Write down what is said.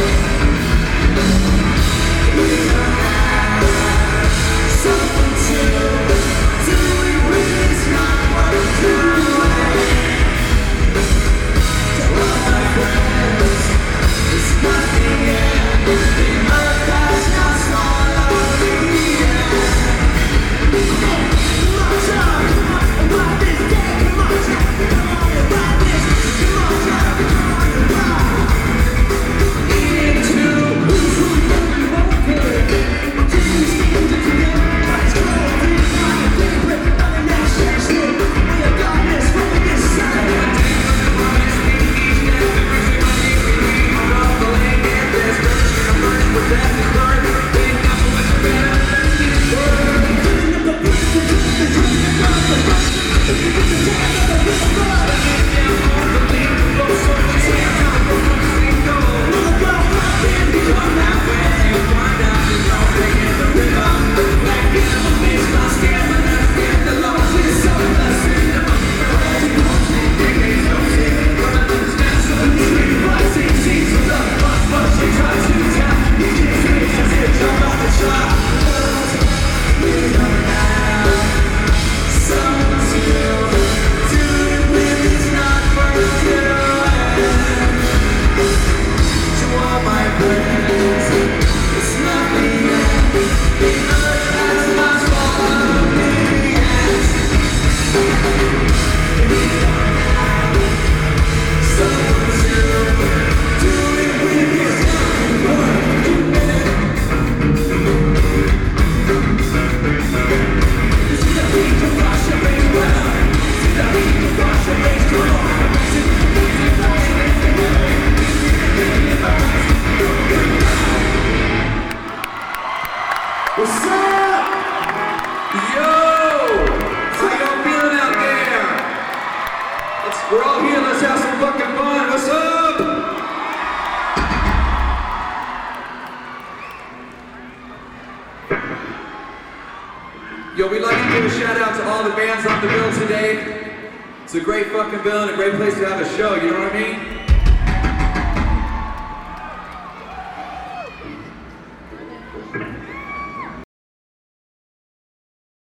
you Yo, we'd like to give a shout out to all the bands on the bill today. It's a great fucking bill and a great place to have a show, you know what I mean?